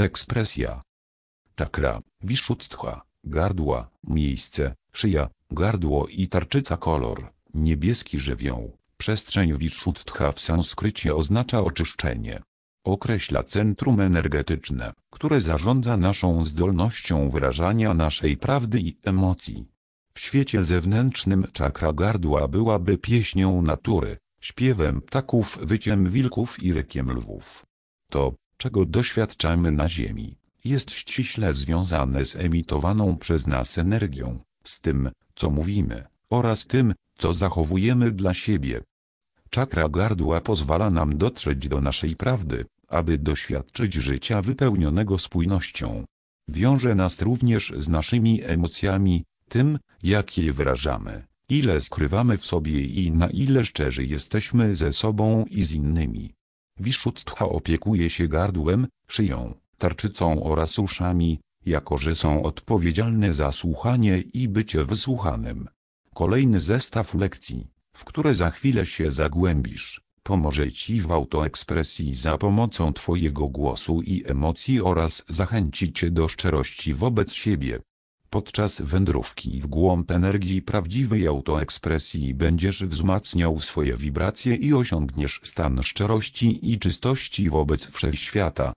Ekspresja. Czakra, Vishuddha, gardła, miejsce, szyja, gardło i tarczyca kolor, niebieski żywioł. Przestrzeń Vishuddha w sanskrycie oznacza oczyszczenie. Określa centrum energetyczne, które zarządza naszą zdolnością wyrażania naszej prawdy i emocji. W świecie zewnętrznym czakra gardła byłaby pieśnią natury, śpiewem ptaków, wyciem wilków i rykiem lwów. To, czego doświadczamy na Ziemi, jest ściśle związane z emitowaną przez nas energią, z tym, co mówimy, oraz tym, co zachowujemy dla siebie. Czakra gardła pozwala nam dotrzeć do naszej prawdy, aby doświadczyć życia wypełnionego spójnością. Wiąże nas również z naszymi emocjami, tym, jak je wyrażamy, ile skrywamy w sobie i na ile szczerzy jesteśmy ze sobą i z innymi. Vishuddha opiekuje się gardłem, szyją, tarczycą oraz uszami, jako że są odpowiedzialne za słuchanie i bycie wysłuchanym. Kolejny zestaw lekcji, w które za chwilę się zagłębisz, pomoże Ci w autoekspresji za pomocą Twojego głosu i emocji oraz zachęci Cię do szczerości wobec siebie. Podczas wędrówki w głąb energii prawdziwej autoekspresji będziesz wzmacniał swoje wibracje i osiągniesz stan szczerości i czystości wobec wszechświata.